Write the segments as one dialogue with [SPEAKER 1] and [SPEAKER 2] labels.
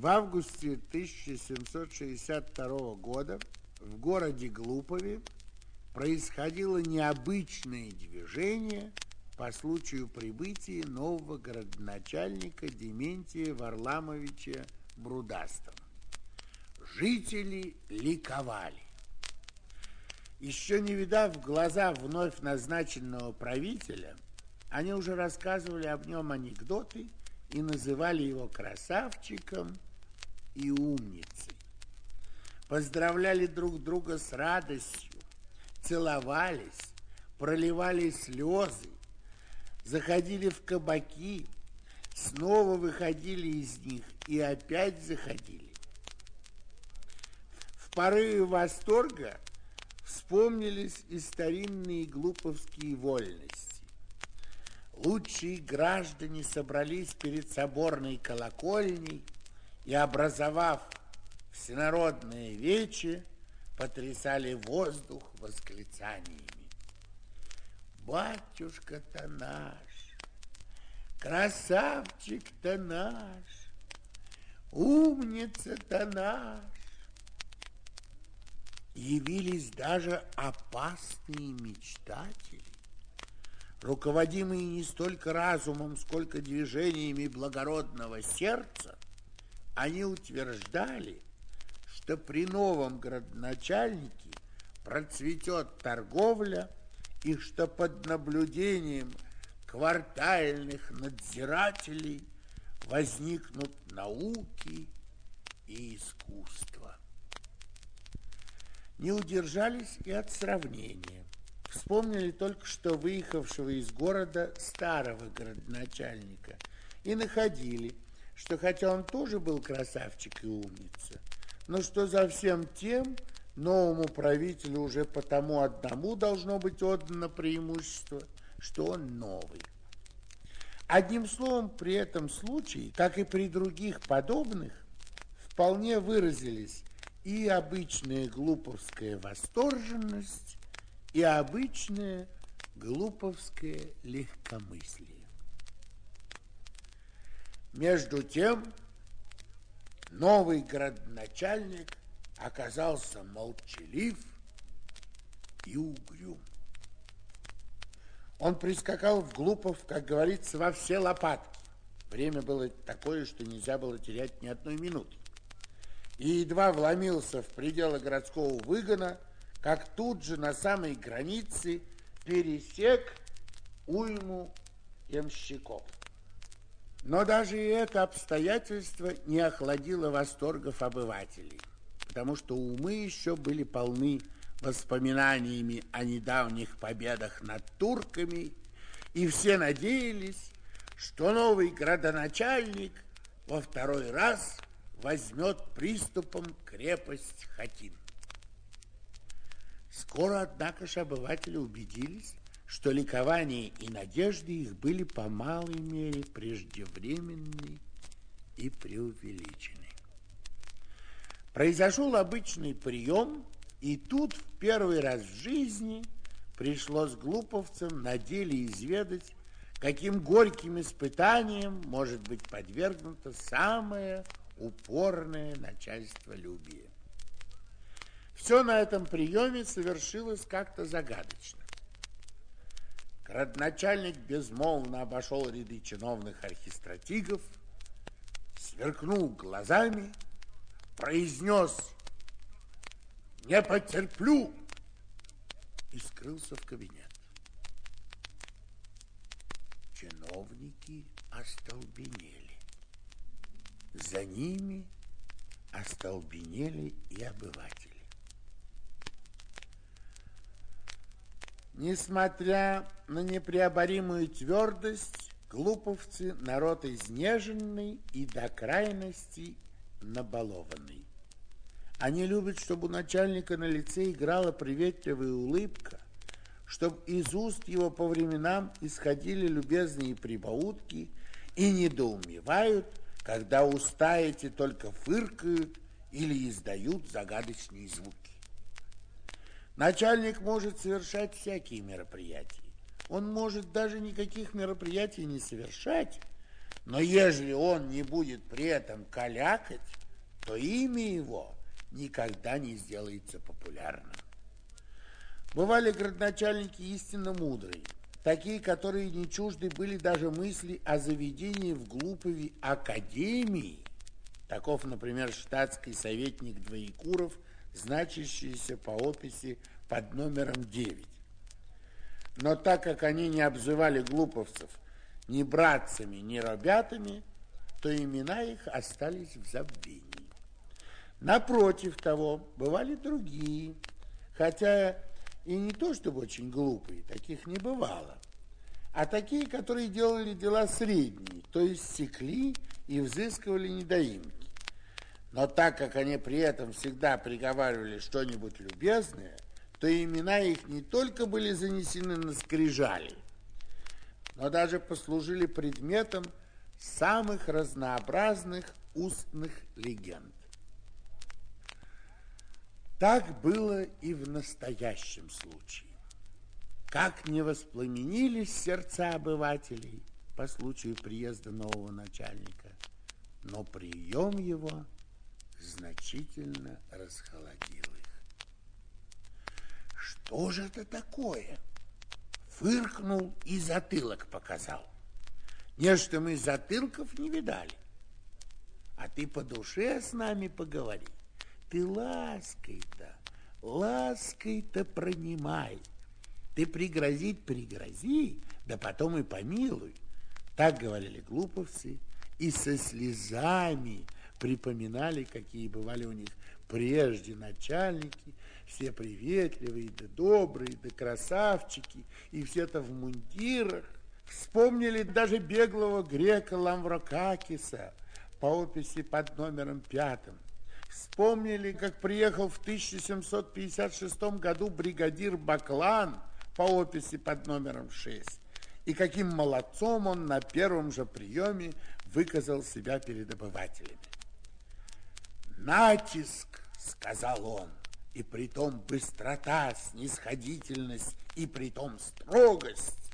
[SPEAKER 1] В августе 1762 года в городе Глупове происходило необычное движение по случаю прибытия нового городоначальника Дементия Варламовича Брудастова. Жители ликовали. Еще не видав глаза вновь назначенного правителя, они уже рассказывали об нем анекдоты и называли его красавчиком и умницей. Поздравляли друг друга с радостью, целовались, проливали слезы, заходили в кабаки, снова выходили из них и опять заходили. В порыве восторга вспомнились и старинные глуповские вольности. Лучшие граждане собрались перед соборной колокольней и, образовав всенародное вече, потрясали воздух восклицаниями. Батюшка-то наш, красавчик-то наш, умница-то наш. Явились даже опасные мечтатели, руководимые не столько разумом, сколько движениями благородного сердца, они утверждали, что при новом градоначальнике процветет торговля и что под наблюдением квартальных надзирателей возникнут науки и искусство. Не удержались и от сравнения. Вспомнили только что выехавшего из города старого городоначальника и находили, что хотя он тоже был красавчик и умница, но что за всем тем новому правителю уже потому одному должно быть отдано преимущество, что он новый. Одним словом, при этом случае, как и при других подобных, вполне выразились и обычная глуповская восторженность, и обычное глуповское легкомыслие. Между тем, новый градоначальник оказался молчалив и угрюм. Он прискакал в Глупов, как говорится, во все лопатки. Время было такое, что нельзя было терять ни одной минуты. И едва вломился в пределы городского выгона – как тут же на самой границе пересек уйму ямщиков. Но даже и это обстоятельство не охладило восторгов обывателей, потому что умы еще были полны воспоминаниями о недавних победах над турками, и все надеялись, что новый градоначальник во второй раз возьмет приступом крепость Хатин. Скоро, однако же, обыватели убедились, что ликование и надежды их были по малой мере преждевременны и преувеличены. Произошел обычный прием, и тут в первый раз в жизни пришлось глуповцам на деле изведать, каким горьким испытанием может быть подвергнуто самое упорное начальство любия. Все на этом приеме совершилось как-то загадочно. Градоначальник безмолвно обошел ряды чиновных архистратигов, сверкнул глазами, произнес «Не потерплю!» и скрылся в кабинет. Чиновники остолбенели. За ними остолбенели и обыватели. Несмотря на непреоборимую твердость, глуповцы – народ изнеженный и до крайности набалованный. Они любят, чтобы у начальника на лице играла приветливая улыбка, чтобы из уст его по временам исходили любезные прибаутки и недоумевают, когда уста эти только фыркают или издают загадочные звуки. Начальник может совершать всякие мероприятия. Он может даже никаких мероприятий не совершать, Но ежели он не будет при этом калякать, то имя его никогда не сделается популярным. Бывали градоначальники истинно мудрые, такие, которые не чужды были даже мысли о заведении в Глупове академии. Таков, например, штатский советник Двоекуров, значащийся по описи под номером 9. Но так как они не обзывали глуповцев ни братцами, ни ребятами, то имена их остались в забвении. Напротив того, бывали другие, хотя и не то чтобы очень глупые, таких не бывало, а такие, которые делали дела средние, то есть секли и взыскивали недоимки. Но так как они при этом всегда приговаривали что-нибудь любезное, то имена их не только были занесены на скрижали, но даже послужили предметом самых разнообразных устных легенд. Так было и в настоящем случае. Как не воспламенились сердца обывателей по случаю приезда нового начальника, но прием его значительно расхолодил их. Что же это такое? Фыркнул и затылок показал. Нечто мы затылков не видали. А ты по душе с нами поговори. Ты лаской-то, лаской-то пронимай. Ты пригрозить пригрози, да потом и помилуй. Так говорили глуповцы, и со слезами припоминали, какие бывали у них прежде начальники, все приветливые, да добрые, да красавчики, и все-то в мундирах. Вспомнили даже беглого грека Ламврокакиса по описи под номером пятым. Вспомнили, как приехал в 1756 году бригадир Баклан по описи под номером 6. И каким молодцом он на первом же приеме выказал себя перед обывателями. «Натиск!» — сказал он, и притом быстрота, снисходительность, и притом строгость,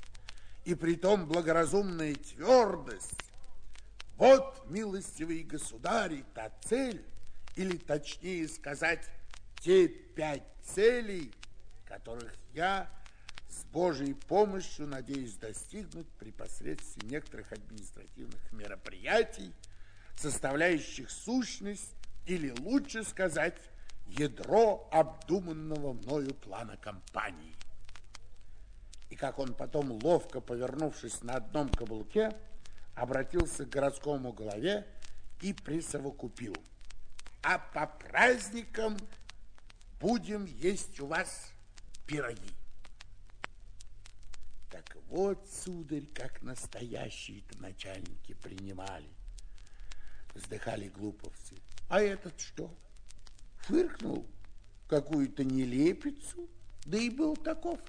[SPEAKER 1] и притом благоразумная твердость. Вот, милостивый государь, та цель, или точнее сказать, те пять целей, которых я с Божьей помощью надеюсь достигнуть при посредстве некоторых административных мероприятий, составляющих сущность, или лучше сказать, ядро обдуманного мною плана кампании. И как он потом, ловко повернувшись на одном каблуке, обратился к городскому главе и присовокупил – а по праздникам будем есть у вас пироги. Так вот, сударь, как настоящие-то начальники принимали. Вздыхали глуповцы. А этот что? Фыркнул какую-то нелепицу, да и был таков.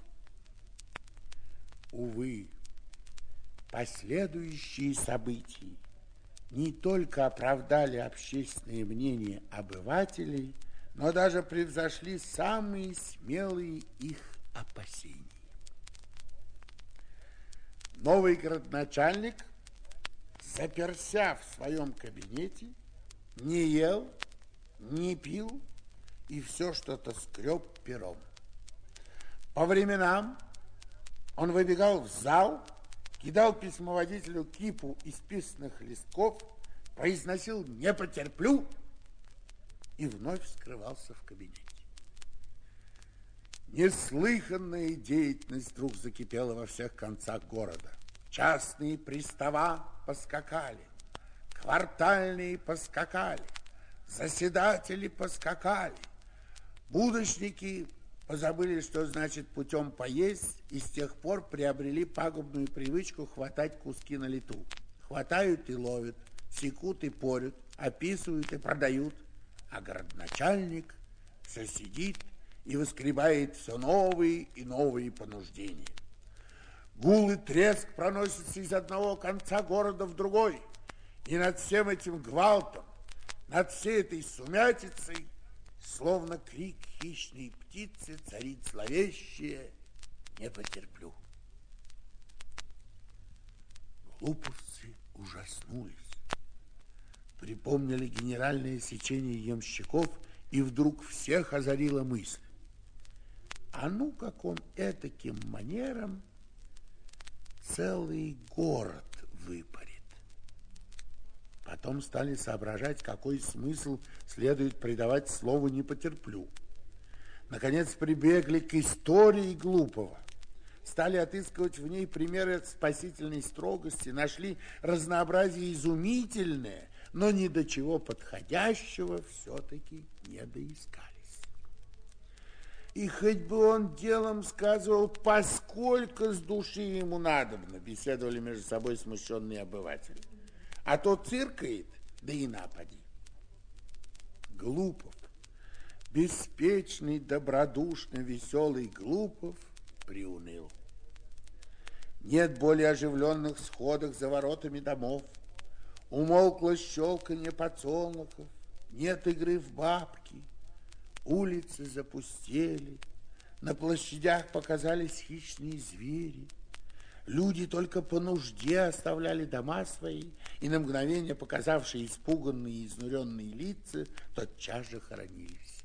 [SPEAKER 1] Увы, последующие события не только оправдали общественное мнение обывателей, но даже превзошли самые смелые их опасения. Новый городначальник, заперся в своем кабинете, не ел, не пил и все что-то скреб пером. По временам он выбегал в зал кидал письмоводителю кипу исписанных листков, произносил «не потерплю» и вновь скрывался в кабинете. Неслыханная деятельность вдруг закипела во всех концах города. Частные пристава поскакали, квартальные поскакали, заседатели поскакали, будущники позабыли, что значит путем поесть, и с тех пор приобрели пагубную привычку хватать куски на лету. Хватают и ловят, секут и порют, описывают и продают. А городначальник все сидит и выскребает все новые и новые понуждения. Гул и треск проносится из одного конца города в другой. И над всем этим гвалтом, над всей этой сумятицей Словно крик хищной птицы царит зловещее «Не потерплю». Глуповцы ужаснулись. Припомнили генеральное сечение ямщиков, и вдруг всех озарила мысль. А ну, как он этаким манером целый город. Потом стали соображать, какой смысл следует придавать слову «не потерплю». Наконец прибегли к истории глупого. Стали отыскивать в ней примеры спасительной строгости, нашли разнообразие изумительное, но ни до чего подходящего все-таки не доискались. И хоть бы он делом сказывал, поскольку с души ему надобно, беседовали между собой смущенные обыватели. А то циркает, да и напади. Глупов, беспечный, добродушный, веселый Глупов приуныл. Нет более оживленных сходок за воротами домов, Умолкло щелканье подсолнухов, нет игры в бабки, улицы запустели, на площадях показались хищные звери. Люди только по нужде оставляли дома свои, и на мгновение показавшие испуганные и изнуренные лица тотчас же хоронились.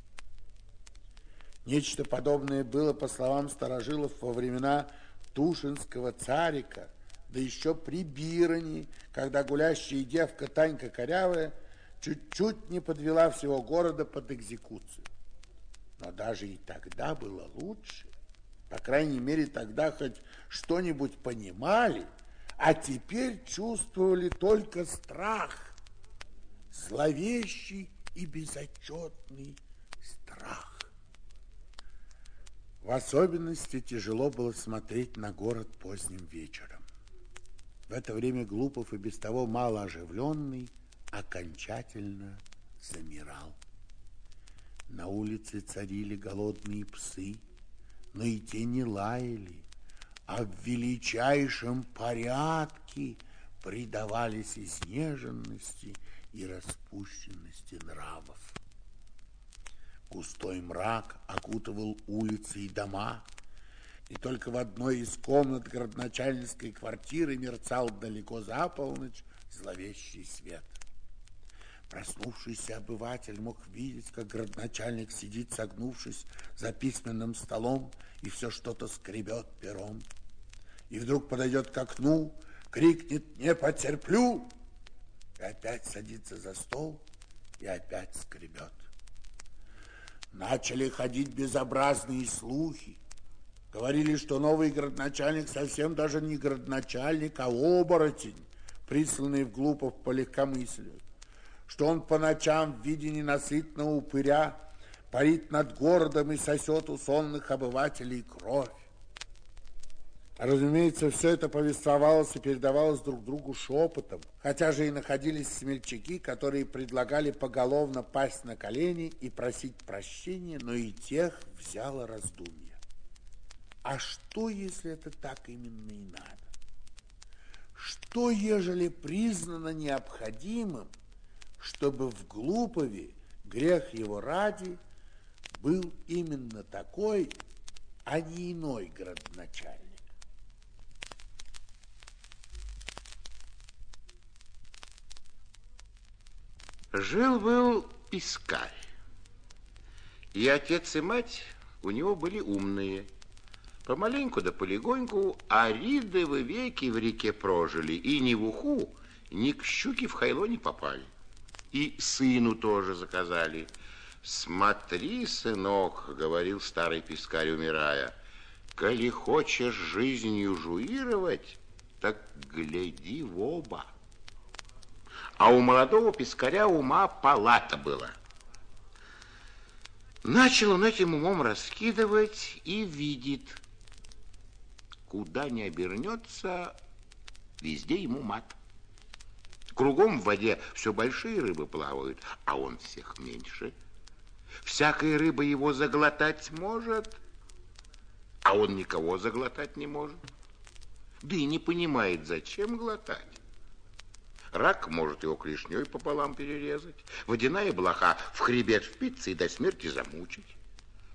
[SPEAKER 1] Нечто подобное было, по словам старожилов, во времена Тушинского царика, да еще при Биране, когда гулящая девка Танька Корявая чуть-чуть не подвела всего города под экзекуцию. Но даже и тогда было лучше. По крайней мере, тогда хоть что-нибудь понимали, а теперь чувствовали только страх, зловещий и безотчетный страх. В особенности тяжело было смотреть на город поздним вечером. В это время Глупов и без того мало оживленный окончательно замирал. На улице царили голодные псы, но и те не лаяли, а в величайшем порядке предавались изнеженности и распущенности нравов. Густой мрак окутывал улицы и дома, и только в одной из комнат городначальницкой квартиры мерцал далеко за полночь зловещий свет. Проснувшийся обыватель мог видеть, как городначальник сидит, согнувшись за письменным столом, и все что-то скребет пером. И вдруг подойдет к окну, крикнет «Не потерплю!» и опять садится за стол и опять скребет. Начали ходить безобразные слухи. Говорили, что новый городначальник совсем даже не городначальник, а оборотень, присланный в Глупов по легкомыслию. Что он по ночам в виде ненасытного упыря парит над городом и сосет у сонных обывателей кровь. Разумеется, все это повествовалось и передавалось друг другу шепотом, хотя же и находились смельчаки, которые предлагали поголовно пасть на колени и просить прощения, но и тех взяло раздумье. А что, если это так именно и надо? Что, ежели признано необходимым, чтобы в Глупове грех его ради был именно такой, а не иной городначальник?
[SPEAKER 2] Жил-был пискарь. И отец и мать у него были умные – Помаленьку да полегоньку аридовы веки в реке прожили, и ни в уху, ни к щуке в хайло не попали. И сыну тоже заказали. «Смотри, сынок», — говорил старый пескарь, умирая, «коли хочешь жизнью жуировать, так гляди в оба». А у молодого пескаря ума палата была. Начал он этим умом раскидывать и видит — Куда ни обернется, везде ему мат. Кругом в воде все большие рыбы плавают, а он всех меньше. Всякая рыба его заглотать может, а он никого заглотать не может. Да и не понимает, зачем глотать. Рак может его клешней пополам перерезать, водяная блоха в хребет впиться и до смерти замучить.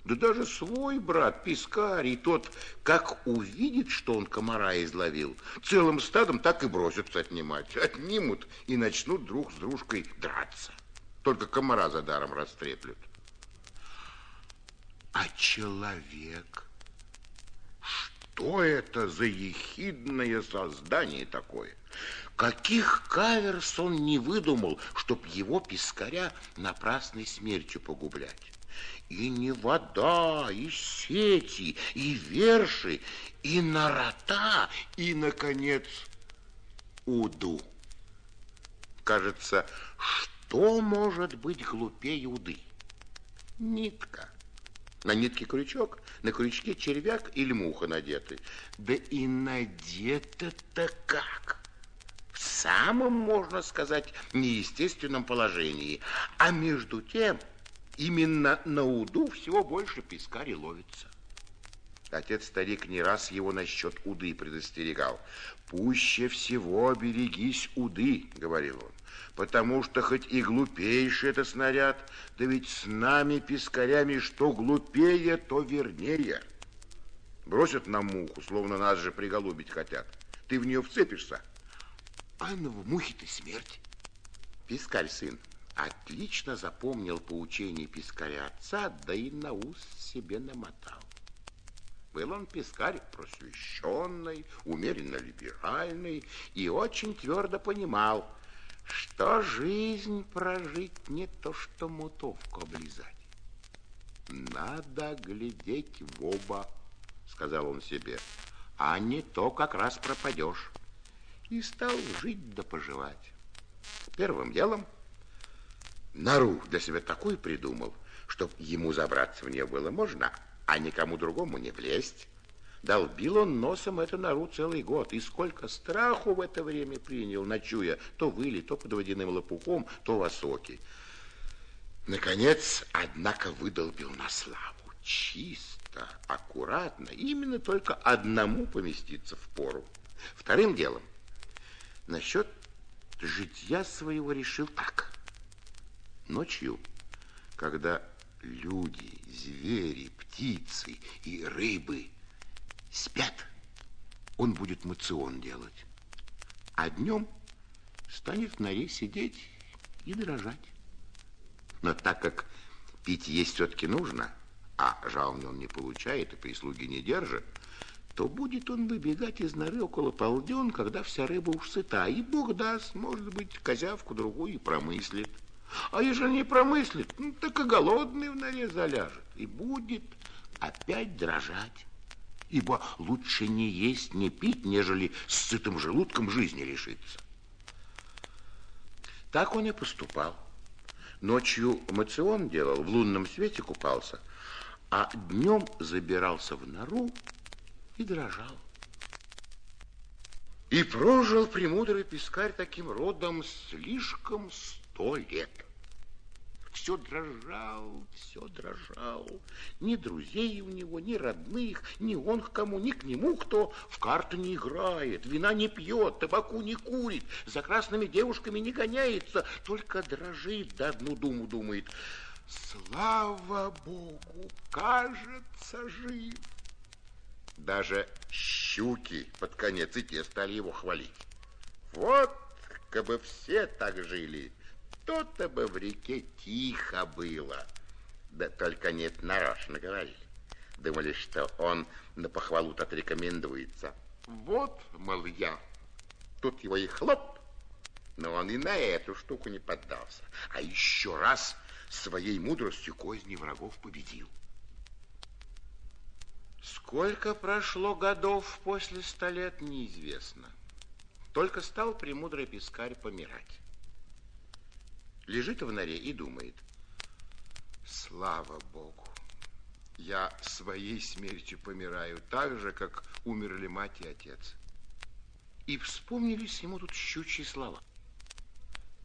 [SPEAKER 2] Да даже свой брат, пискарь, и тот, как увидит, что он комара изловил, целым стадом так и бросятся отнимать. Отнимут и начнут друг с дружкой драться. Только комара за даром растреплют. А человек? Что это за ехидное создание такое? Каких каверс он не выдумал, чтоб его пескаря напрасной смертью погублять? И не вода, и сети, и верши, и нарота, и, наконец, уду. Кажется, что может быть глупее уды? Нитка. На нитке крючок, на крючке червяк или муха надеты. Да и надето-то как? В самом, можно сказать, неестественном положении. А между тем Именно на уду всего больше пескарь ловится. Отец-старик не раз его насчет уды предостерегал. «Пуще всего берегись уды», — говорил он, «потому что хоть и глупейший это снаряд, да ведь с нами, пескарями, что глупее, то вернее. Бросят на муху, словно нас же приголубить хотят. Ты в нее вцепишься, а ну в мухе-то смерть. Пискарь, сын, отлично запомнил поучение пискаря отца, да и на ус себе намотал. Был он пискарь просвещенный, умеренно либеральный и очень твердо понимал, что жизнь прожить не то, что мутовку облизать. Надо глядеть в оба, сказал он себе, а не то как раз пропадешь. И стал жить да поживать. Первым делом – нору для себя такую придумал, чтоб ему забраться в нее было можно, а никому другому не влезть. Долбил он носом эту нору целый год, и сколько страху в это время принял, ночуя то выли, то под водяным лопухом, то в осоке. Наконец, однако, выдолбил на славу. Чисто, аккуратно, именно только одному поместиться в пору. Вторым делом, насчет житья своего решил так – Ночью, когда люди, звери, птицы и рыбы спят, он будет мацион делать. А днем станет в норе сидеть и дрожать. Но так как пить есть все-таки нужно, а жалования он не получает и прислуги не держит, то будет он выбегать из норы около полден, когда вся рыба уж сыта, и Бог даст, может быть, козявку другую и промыслит. А если не промыслит, ну, так и голодный в норе заляжет и будет опять дрожать. Ибо лучше не есть, не пить, нежели с сытым желудком жизни лишиться. Так он и поступал. Ночью мацион делал, в лунном свете купался, а днем забирался в нору и дрожал. И прожил премудрый пескарь таким родом слишком сто лет. Все дрожал, все дрожал. Ни друзей у него, ни родных, ни он к кому, ни к нему кто. В карты не играет, вина не пьет, табаку не курит, за красными девушками не гоняется, только дрожит, да одну думу думает. Слава Богу, кажется, жив. Даже щуки под конец и те стали его хвалить. Вот, как бы все так жили, то-то бы в реке тихо было. Да только нет, нарочно говорили. Думали, что он на похвалу-то отрекомендуется. Вот, мол, я. Тут его и хлоп. Но он и на эту штуку не поддался. А еще раз своей мудростью козни врагов победил. Сколько прошло годов после ста лет, неизвестно. Только стал премудрый пескарь помирать лежит в норе и думает. Слава Богу, я своей смертью помираю так же, как умерли мать и отец. И вспомнились ему тут щучьи слова.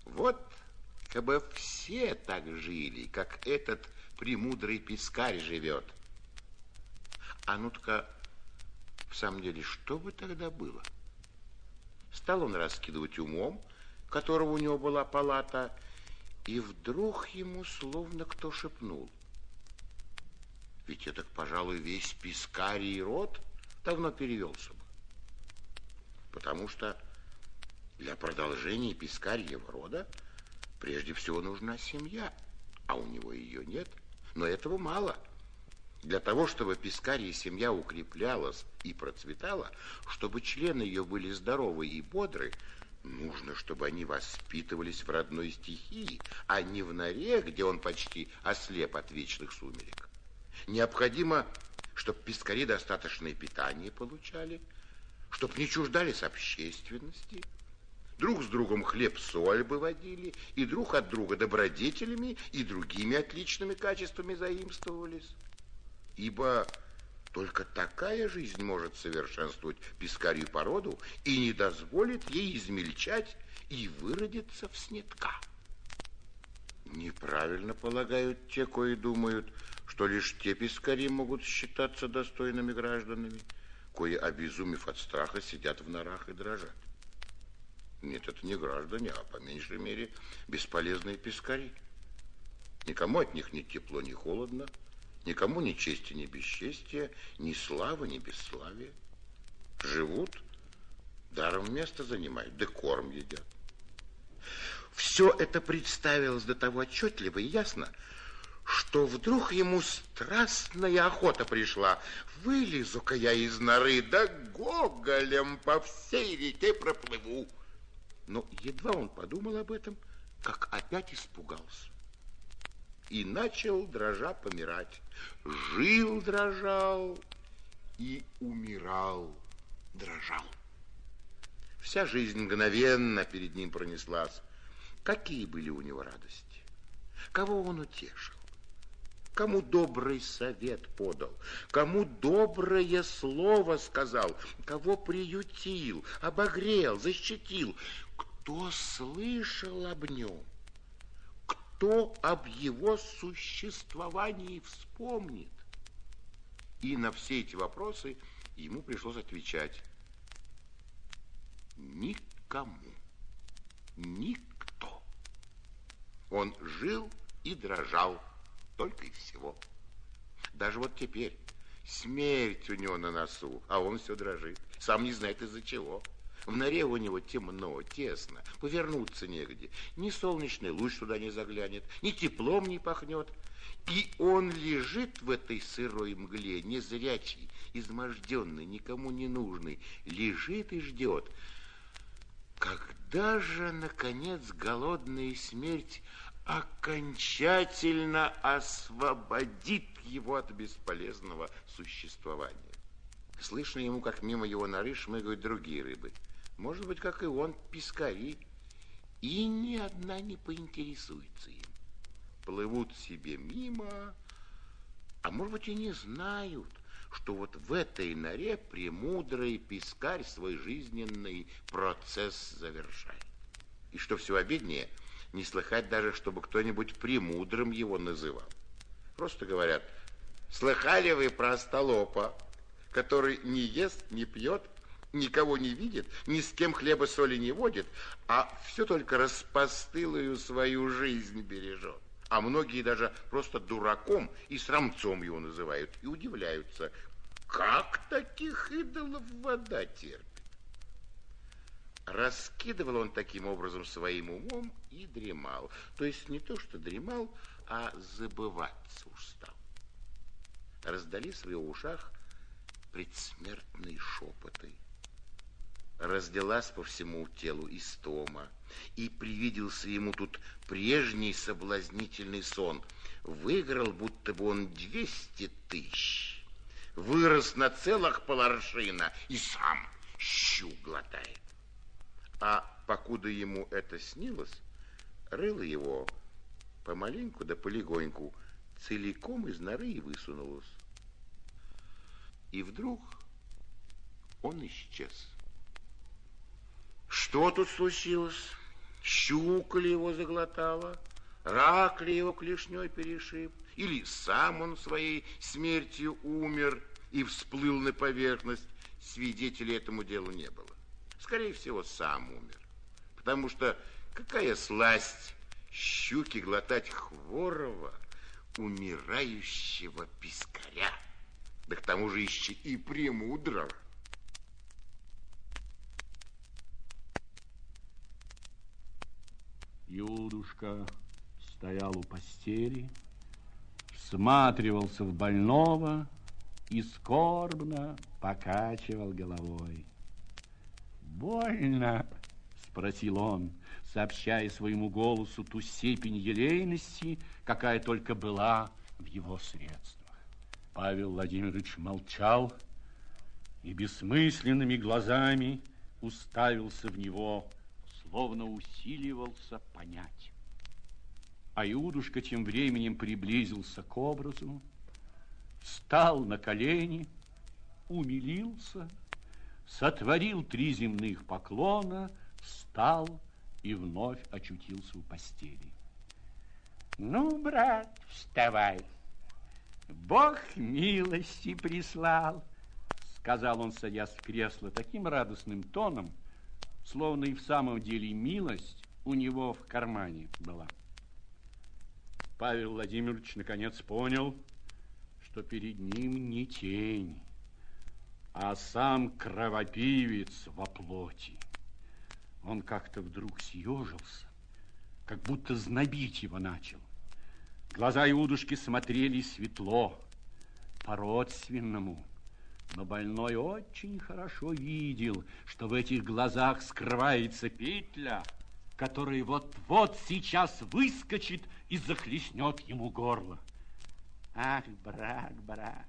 [SPEAKER 2] Вот, как бы все так жили, как этот премудрый пескарь живет. А ну-ка, в самом деле, что бы тогда было? Стал он раскидывать умом, которого у него была палата, и вдруг ему словно кто шепнул. Ведь это, пожалуй, весь пискарий род давно перевелся бы. Потому что для продолжения пискарьего рода прежде всего нужна семья, а у него ее нет. Но этого мало. Для того, чтобы пискарья семья укреплялась и процветала, чтобы члены ее были здоровы и бодры, нужно, чтобы они воспитывались в родной стихии, а не в норе, где он почти ослеп от вечных сумерек. Необходимо, чтобы пескари достаточное питание получали, чтобы не чуждались общественности, друг с другом хлеб-соль бы водили, и друг от друга добродетелями и другими отличными качествами заимствовались. Ибо только такая жизнь может совершенствовать пескарью породу и не дозволит ей измельчать и выродиться в снетка. Неправильно полагают те, кои думают, что лишь те пескари могут считаться достойными гражданами, кои, обезумев от страха, сидят в норах и дрожат. Нет, это не граждане, а по меньшей мере бесполезные пескари. Никому от них ни тепло, ни холодно, никому ни чести, ни бесчестия, ни славы, ни бесславия. Живут, даром место занимают, да корм едят. Все это представилось до того отчетливо и ясно, что вдруг ему страстная охота пришла. Вылезу-ка я из норы, да гоголем по всей реке проплыву. Но едва он подумал об этом, как опять испугался. И начал, дрожа, помирать. Жил, дрожал и умирал, дрожал. Вся жизнь мгновенно перед ним пронеслась. Какие были у него радости? Кого он утешил? Кому добрый совет подал, кому доброе слово сказал, кого приютил, обогрел, защитил, кто слышал об нем, кто об его существовании вспомнит. И на все эти вопросы ему пришлось отвечать никому, никто. Он жил и дрожал только и всего. Даже вот теперь смерть у него на носу, а он все дрожит. Сам не знает из-за чего. В норе у него темно, тесно, повернуться негде. Ни солнечный луч туда не заглянет, ни теплом не пахнет. И он лежит в этой сырой мгле, незрячий, изможденный, никому не нужный, лежит и ждет. Когда же, наконец, голодная смерть окончательно освободит его от бесполезного существования. Слышно ему, как мимо его норы шмыгают другие рыбы. Может быть, как и он, пескари. И ни одна не поинтересуется им. Плывут себе мимо, а может быть и не знают, что вот в этой норе премудрый пескарь свой жизненный процесс завершает. И что все обиднее – не слыхать даже, чтобы кто-нибудь премудрым его называл. Просто говорят, слыхали вы про остолопа, который не ест, не пьет, никого не видит, ни с кем хлеба соли не водит, а все только распостылую свою жизнь бережет. А многие даже просто дураком и срамцом его называют и удивляются, как таких идолов вода терпит. Раскидывал он таким образом своим умом и дремал. То есть не то, что дремал, а забываться устал. Раздались в его ушах предсмертные шепоты. Разделась по всему телу истома, и привиделся ему тут прежний соблазнительный сон. Выиграл, будто бы он двести тысяч. Вырос на целых поларшина и сам щу глотает. А покуда ему это снилось, рыло его помаленьку да полегоньку целиком из норы и высунулось. И вдруг он исчез. Что тут случилось? Щука ли его заглотала? Рак ли его клешней перешиб? Или сам он своей смертью умер и всплыл на поверхность? Свидетелей этому делу не было скорее всего, сам умер. Потому что какая сласть щуки глотать хворого, умирающего пискаря. Да к тому же еще и премудрого.
[SPEAKER 3] Юдушка стоял у постели, всматривался в больного и скорбно покачивал головой. «Больно?» — спросил он, сообщая своему голосу ту степень елейности, какая только была в его средствах. Павел Владимирович молчал и бессмысленными глазами уставился в него, словно усиливался понять. А Иудушка тем временем приблизился к образу, встал на колени, умилился, сотворил три земных поклона, встал и вновь очутился у постели. Ну, брат, вставай. Бог милости прислал, сказал он, садясь в кресло таким радостным тоном, словно и в самом деле милость у него в кармане была. Павел Владимирович наконец понял, что перед ним не тень, а сам кровопивец во плоти. Он как-то вдруг съежился, как будто знобить его начал. Глаза Иудушки смотрели светло, по-родственному, но больной очень хорошо видел, что в этих глазах скрывается петля, которая вот-вот сейчас выскочит и захлестнет ему горло. Ах, брат, брат,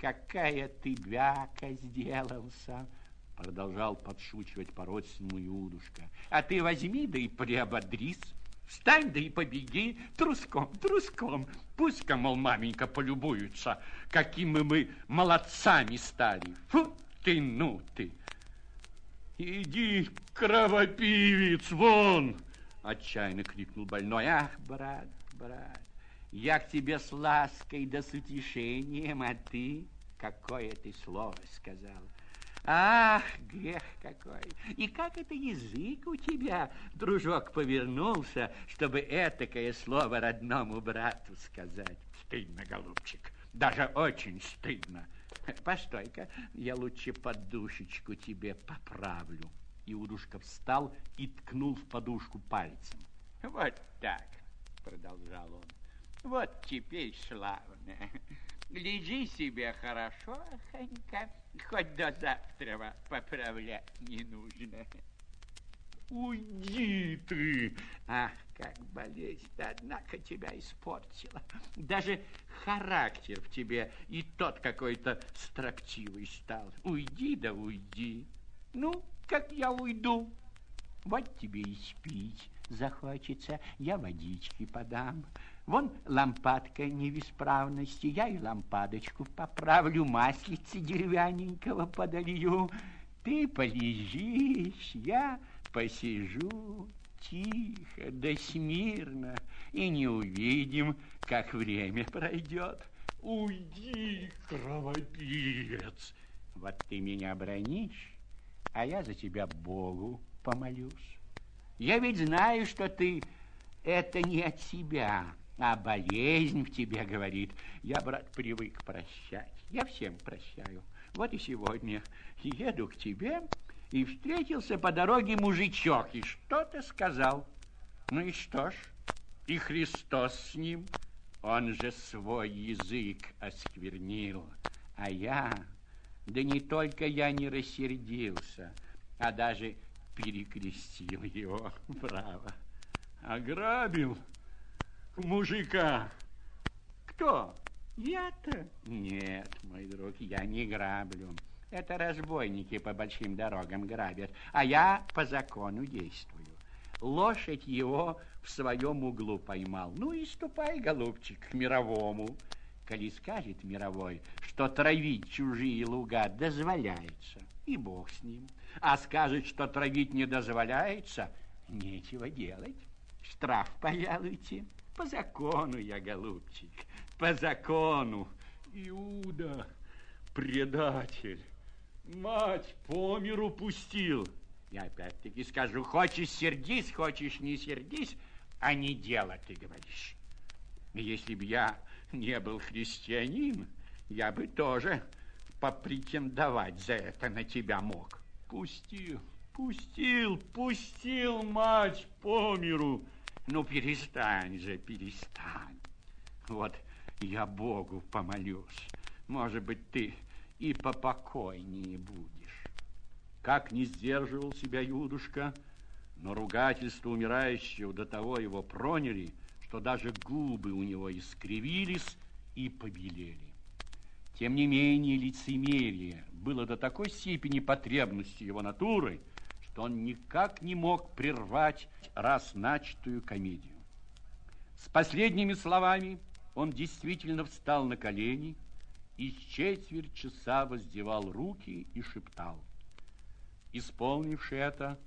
[SPEAKER 3] какая ты бяка сделался, продолжал подшучивать по-родственному Иудушка. А ты возьми да и приободрись, Встань да и побеги труском, труском. Пусть-ка, мол, маменька полюбуются, какими мы молодцами стали. Фу ты, ну ты. Иди, кровопивец, вон! Отчаянно крикнул больной. Ах, брат, брат, я к тебе с лаской да с утешением, а ты какое ты слово сказал. Ах, грех какой! И как это язык у тебя, дружок, повернулся, чтобы этакое слово родному брату сказать? Стыдно, голубчик, даже очень стыдно. Постой-ка, я лучше подушечку тебе поправлю. Иудушка встал и ткнул в подушку пальцем. Вот так, продолжал он. Вот теперь славно. Гляди себе хорошо, Ханька, хоть до завтра поправлять не нужно. Уйди ты! Ах, как болезнь, однако, тебя испортила. Даже характер в тебе и тот какой-то строптивый стал. Уйди да уйди. Ну, как я уйду? Вот тебе и спить захочется, я водички подам. Вон лампадка не в исправности, я и лампадочку поправлю, маслицы деревянненького подолью. Ты полежишь, я посижу тихо да смирно, и не увидим, как время пройдет. Уйди, кровопивец! Вот ты меня бронишь, а я за тебя Богу помолюсь. Я ведь знаю, что ты это не от себя, а болезнь в тебе говорит. Я, брат, привык прощать. Я всем прощаю. Вот и сегодня еду к тебе, и встретился по дороге мужичок, и что-то сказал. Ну и что ж, и Христос с ним, он же свой язык осквернил. А я, да не только я не рассердился, а даже перекрестил его, право. Ограбил мужика. Кто? Я-то? Нет, мой друг, я не граблю. Это разбойники по большим дорогам грабят, а я по закону действую. Лошадь его в своем углу поймал. Ну и ступай, голубчик, к мировому. Коли скажет мировой, что травить чужие луга дозволяется, и бог с ним. А скажет, что травить не дозволяется, нечего делать. Штраф пожалуйте. По закону я, голубчик, по закону. Иуда, предатель, мать по миру пустил. Я опять-таки скажу, хочешь сердись, хочешь не сердись, а не дело, ты говоришь. Если б я не был христианин, я бы тоже попретендовать за это на тебя мог. Пустил, пустил, пустил мать по миру. Ну, перестань же, перестань. Вот я Богу помолюсь. Может быть, ты и попокойнее будешь. Как не сдерживал себя Юдушка, но ругательство умирающего до того его проняли, что даже губы у него искривились и побелели. Тем не менее, лицемерие было до такой степени потребностью его натуры, что он никак не мог прервать раз начатую комедию. С последними словами он действительно встал на колени и четверть часа воздевал руки и шептал. Исполнивший это,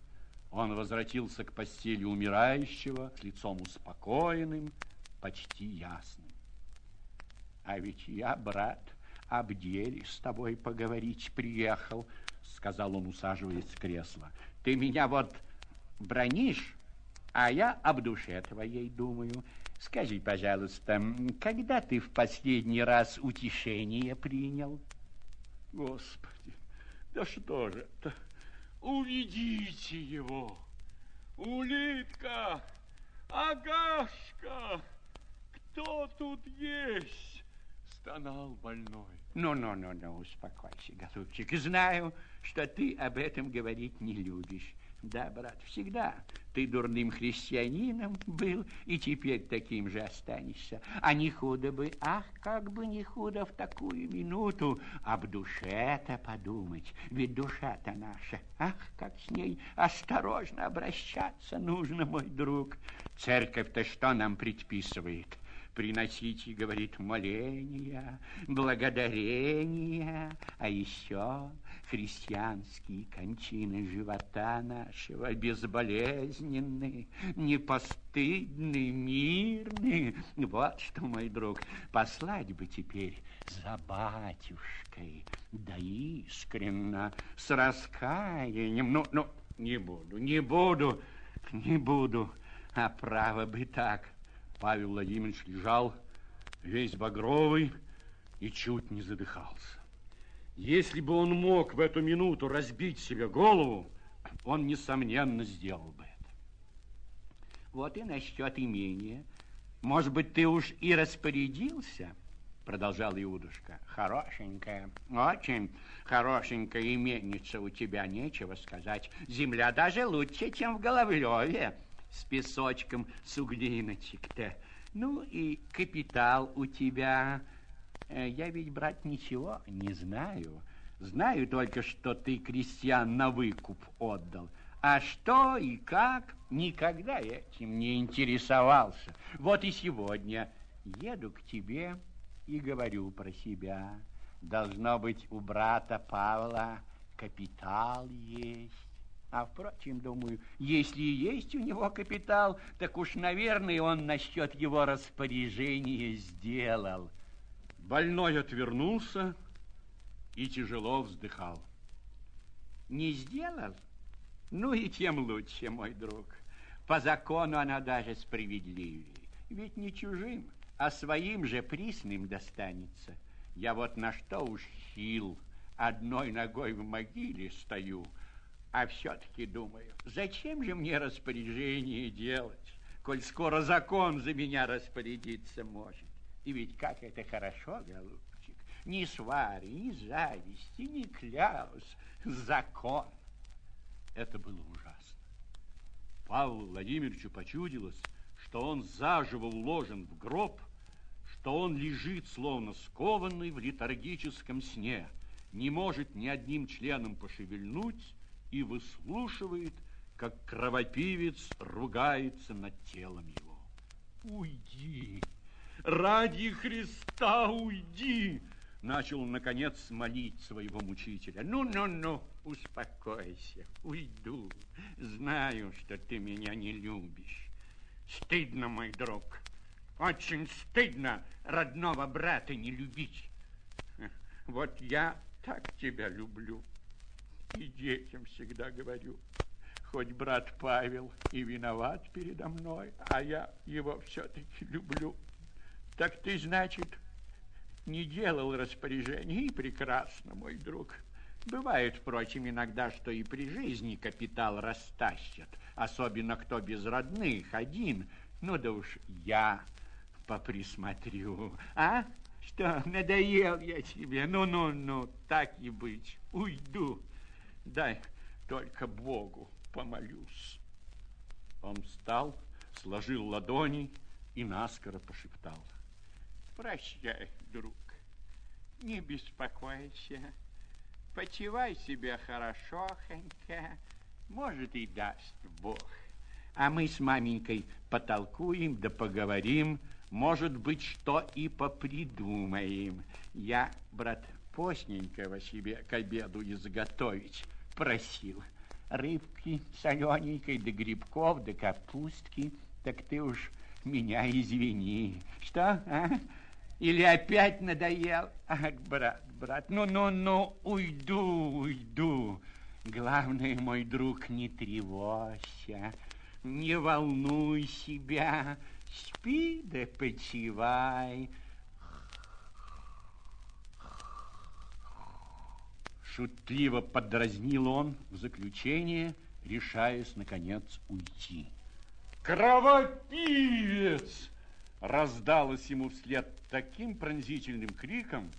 [SPEAKER 3] он возвратился к постели умирающего с лицом успокоенным, почти ясным. А ведь я, брат, об деле с тобой поговорить приехал, сказал он, усаживаясь в кресло. Ты меня вот бронишь, а я об душе твоей думаю. Скажи, пожалуйста, когда ты в последний раз утешение принял?
[SPEAKER 4] Господи, да что же это? Уведите его! Улитка! Агашка! Кто тут есть? Стонал больной.
[SPEAKER 3] Ну-ну-ну-ну, успокойся, голубчик. Знаю, что ты об этом говорить не любишь. Да, брат, всегда ты дурным христианином был, и теперь таким же останешься. А не худо бы, ах, как бы не худо в такую минуту об душе-то подумать. Ведь душа-то наша, ах, как с ней осторожно обращаться нужно, мой друг. Церковь-то что нам предписывает? Приносите, говорит, моления, благодарения, а еще христианские кончины живота нашего безболезненные, непостыдные, мирные. Вот что, мой друг, послать бы теперь за батюшкой, да искренно, с раскаянием. Ну, ну, не буду, не буду, не буду, а право бы так – Павел Владимирович лежал весь багровый и чуть не задыхался. Если бы он мог в эту минуту разбить себе голову, он, несомненно, сделал бы это. Вот и насчет имения. Может быть, ты уж и распорядился, продолжал Иудушка. Хорошенькая, очень хорошенькая именница у тебя, нечего сказать. Земля даже лучше, чем в Головлеве с песочком суглиночек-то. Ну и капитал у тебя. Э, я ведь, брат, ничего не знаю. Знаю только, что ты крестьян на выкуп отдал. А что и как, никогда этим не интересовался. Вот и сегодня еду к тебе и говорю про себя. Должно быть, у брата Павла капитал есть. А, впрочем, думаю, если и есть у него капитал, так уж, наверное, он насчет его распоряжения сделал.
[SPEAKER 4] Больной отвернулся и тяжело вздыхал.
[SPEAKER 3] Не сделал? Ну и тем лучше, мой друг. По закону она даже справедливее. Ведь не чужим, а своим же присным достанется. Я вот на что уж хил, одной ногой в могиле стою, а все-таки думаю, зачем же мне распоряжение делать, коль скоро закон за меня распорядиться может? И ведь как это хорошо, голубчик, ни свари, ни зависти, ни кляус, закон.
[SPEAKER 4] Это было ужасно. Павлу Владимировичу почудилось, что он заживо уложен в гроб, что он лежит, словно скованный в летаргическом сне, не может ни одним членом пошевельнуть, и выслушивает, как кровопивец ругается над телом его. «Уйди! Ради Христа уйди!» Начал, наконец, молить своего мучителя.
[SPEAKER 3] «Ну-ну-ну, успокойся, уйду. Знаю, что ты меня не любишь. Стыдно, мой друг, очень стыдно родного брата не любить. Вот я так тебя люблю». И детям всегда говорю, хоть брат Павел и виноват передо мной, а я его все-таки люблю. Так ты, значит, не делал распоряжений? Прекрасно, мой друг. Бывает, впрочем, иногда, что и при жизни капитал растащат, особенно кто без родных, один. Ну да уж я поприсмотрю. А? Что, надоел я тебе? Ну-ну-ну, так и быть. Уйду. Дай только Богу помолюсь.
[SPEAKER 4] Он встал, сложил ладони и наскоро пошептал.
[SPEAKER 3] Прощай, друг. Не беспокойся. Почивай себе хорошохонько. Может, и даст Бог. А мы с маменькой потолкуем да поговорим. Может быть, что и попридумаем. Я, брат, постненького себе к обеду изготовить просил. Рыбки солененькой, да грибков, да капустки. Так ты уж меня извини. Что, а? Или опять надоел? Ах, брат, брат, ну-ну-ну, уйду, уйду. Главное, мой друг, не тревожься, не волнуй себя, спи да почивай.
[SPEAKER 4] Шутливо подразнил он в заключение, решаясь, наконец, уйти. «Кровопивец!» раздалось ему вслед таким пронзительным криком,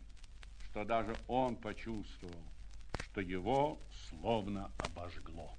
[SPEAKER 4] что даже он почувствовал, что его словно обожгло.